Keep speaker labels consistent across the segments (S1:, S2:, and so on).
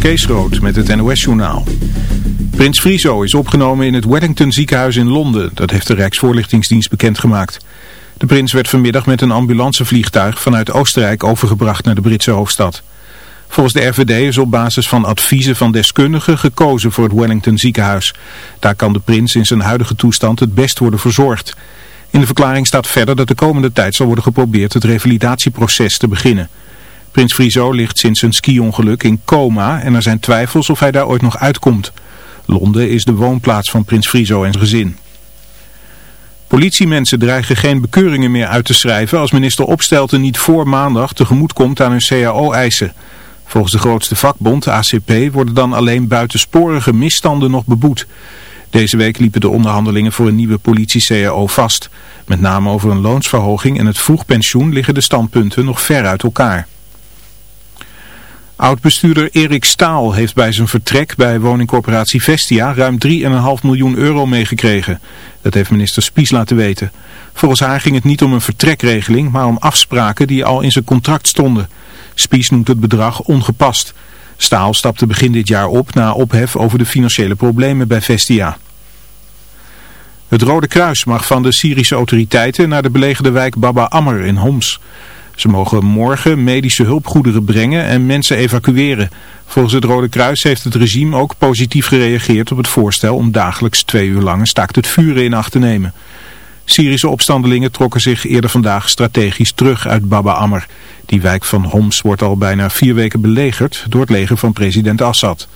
S1: Kees met het NOS-journaal. Prins Friso is opgenomen in het Wellington ziekenhuis in Londen. Dat heeft de Rijksvoorlichtingsdienst bekendgemaakt. De prins werd vanmiddag met een ambulancevliegtuig vanuit Oostenrijk overgebracht naar de Britse hoofdstad. Volgens de RVD is op basis van adviezen van deskundigen gekozen voor het Wellington ziekenhuis. Daar kan de prins in zijn huidige toestand het best worden verzorgd. In de verklaring staat verder dat de komende tijd zal worden geprobeerd het revalidatieproces te beginnen. Prins Friso ligt sinds een ski-ongeluk in coma en er zijn twijfels of hij daar ooit nog uitkomt. Londen is de woonplaats van Prins Friso en zijn gezin. Politiemensen dreigen geen bekeuringen meer uit te schrijven als minister Opstelten niet voor maandag tegemoet komt aan hun cao-eisen. Volgens de grootste vakbond, ACP, worden dan alleen buitensporige misstanden nog beboet. Deze week liepen de onderhandelingen voor een nieuwe politie-CAO vast. Met name over een loonsverhoging en het vroegpensioen liggen de standpunten nog ver uit elkaar. Oud-bestuurder Erik Staal heeft bij zijn vertrek bij woningcorporatie Vestia ruim 3,5 miljoen euro meegekregen. Dat heeft minister Spies laten weten. Volgens haar ging het niet om een vertrekregeling, maar om afspraken die al in zijn contract stonden. Spies noemt het bedrag ongepast. Staal stapte begin dit jaar op na ophef over de financiële problemen bij Vestia. Het Rode Kruis mag van de Syrische autoriteiten naar de belegerde wijk Baba Ammer in Homs. Ze mogen morgen medische hulpgoederen brengen en mensen evacueren. Volgens het Rode Kruis heeft het regime ook positief gereageerd op het voorstel om dagelijks twee uur lang een staakt het vuren in acht te nemen. Syrische opstandelingen trokken zich eerder vandaag strategisch terug uit Baba Ammer. Die wijk van Homs wordt al bijna vier weken belegerd door het leger van president Assad.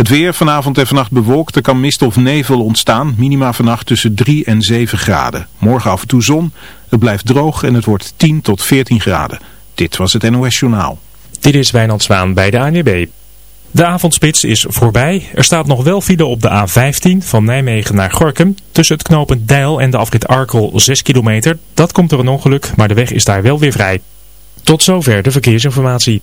S1: Het weer vanavond en vannacht bewolkt. Er kan mist of nevel ontstaan. Minima vannacht tussen 3 en 7 graden. Morgen af en toe zon. Het blijft droog en het wordt 10 tot 14 graden. Dit was het NOS Journaal.
S2: Dit is Wijnand Zwaan bij de ANWB. De avondspits is voorbij. Er staat nog wel file op de A15 van Nijmegen naar Gorkum. Tussen het knooppunt Deil en de afrit Arkel 6 kilometer. Dat komt door een ongeluk, maar de weg is daar wel weer vrij. Tot zover de verkeersinformatie.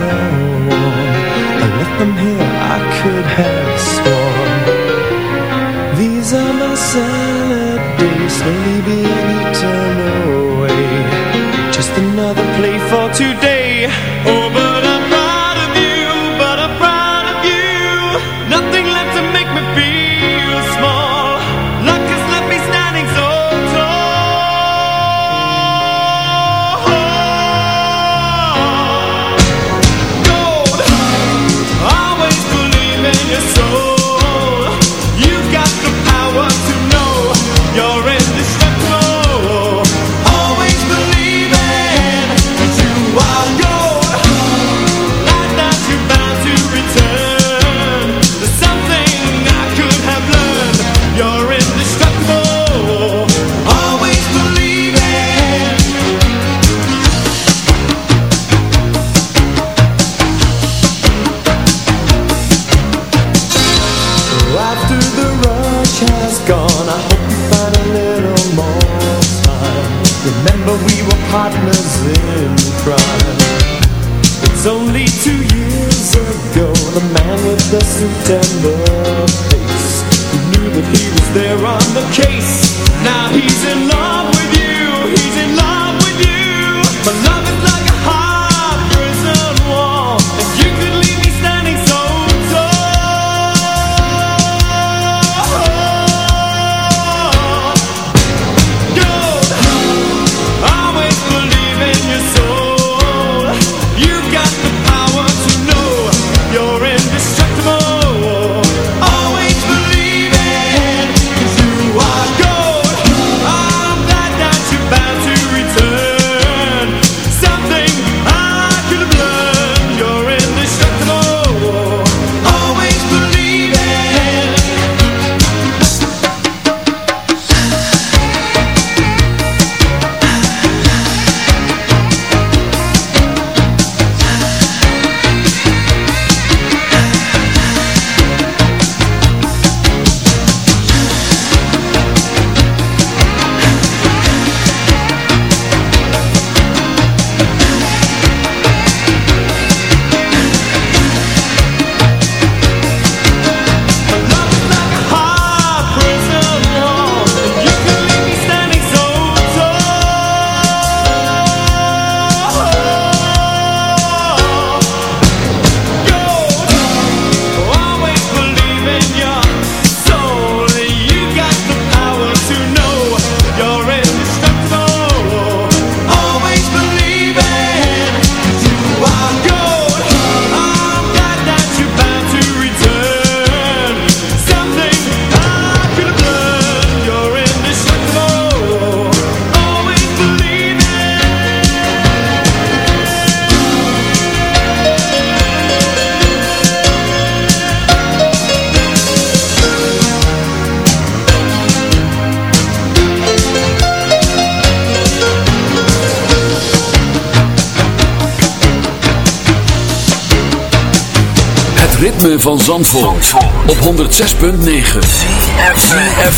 S3: love.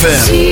S4: ZFM.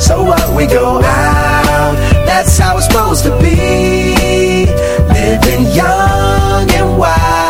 S5: So what we go out, that's how it's supposed to be. Living young and wild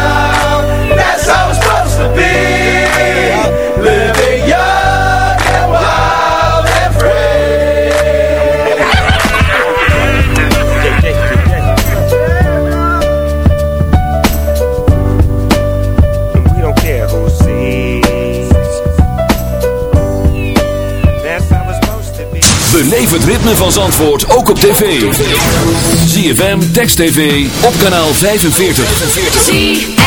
S5: be.
S4: We don't
S6: het ritme van Zandvoort ook op tv. ZFM, Text TV, op kanaal 45.
S5: 45.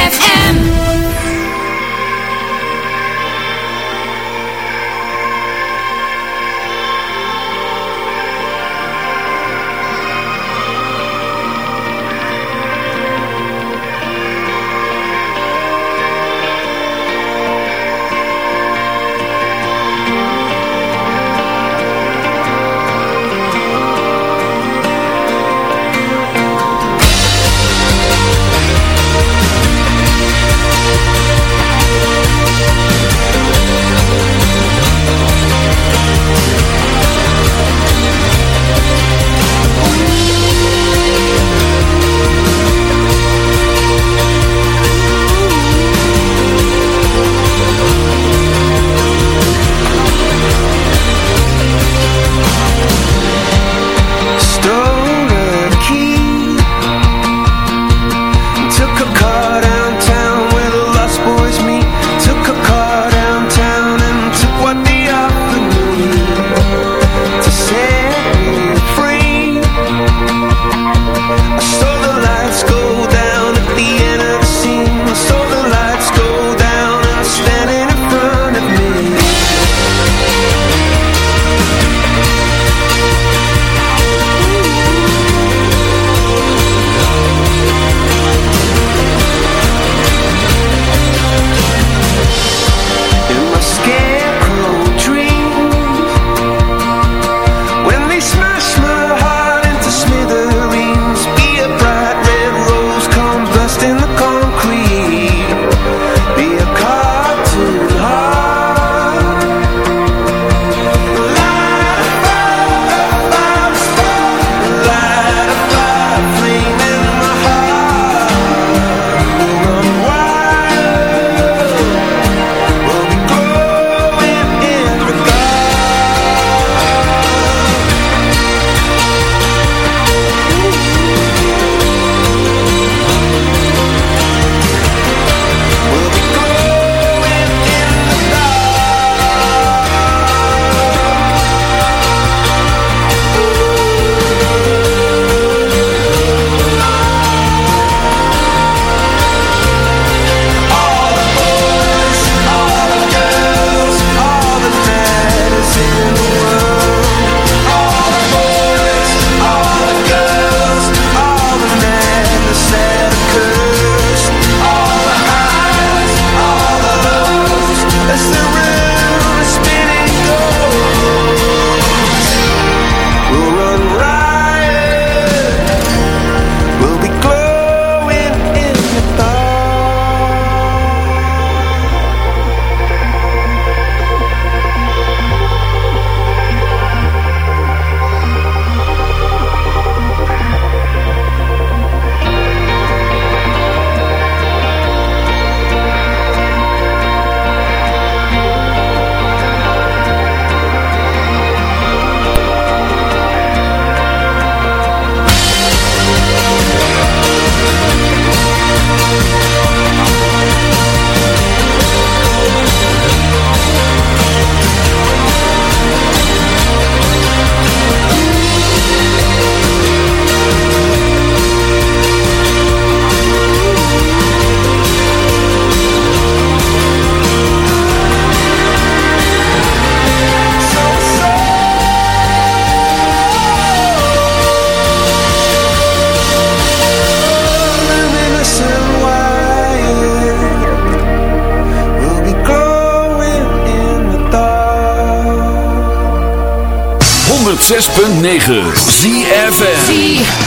S6: 106.9 ZFM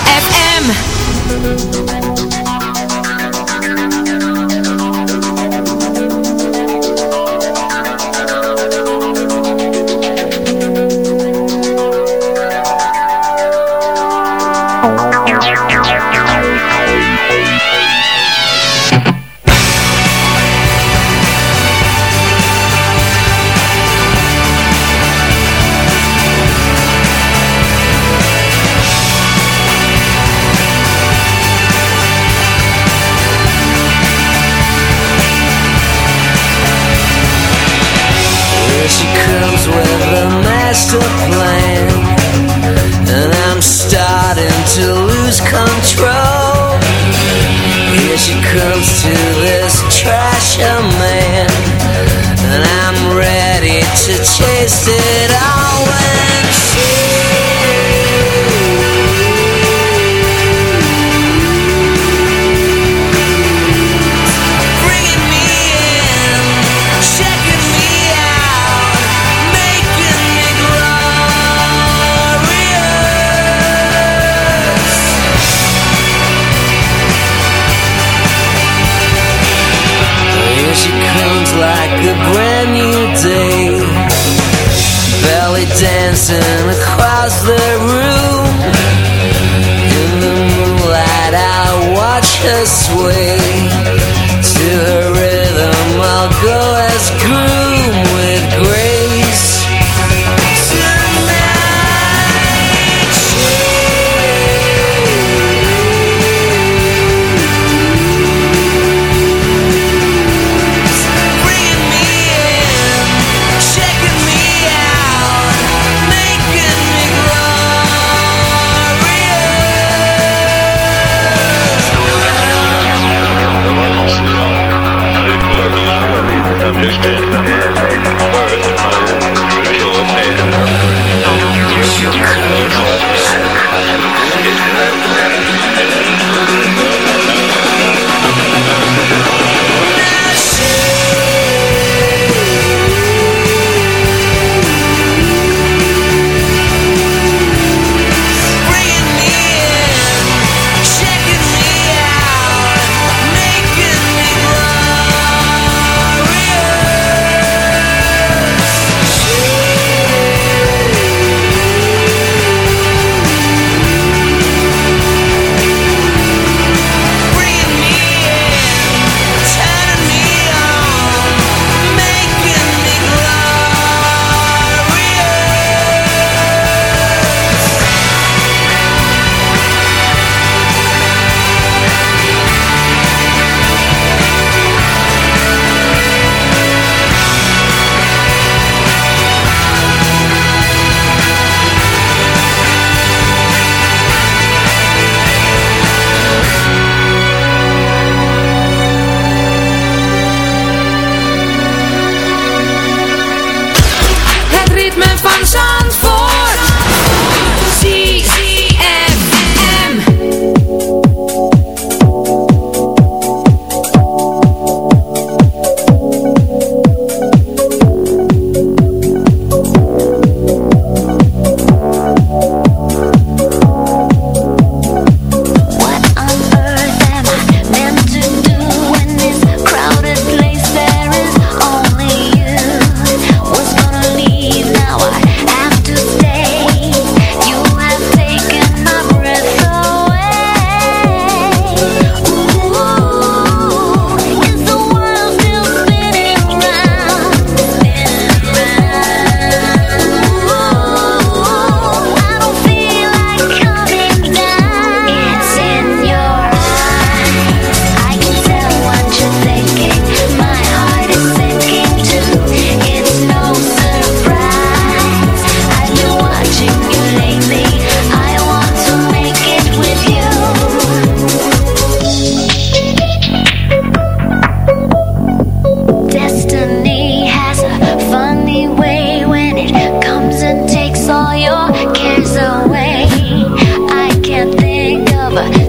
S7: over.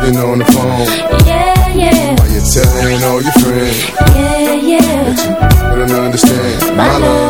S8: They on the phone.
S7: yeah, yeah,
S8: While you're telling all your friends.
S7: yeah, yeah.
S8: But I don't understand.
S7: My love's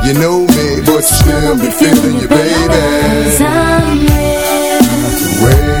S8: you know me, but you still be feeling you, baby. Way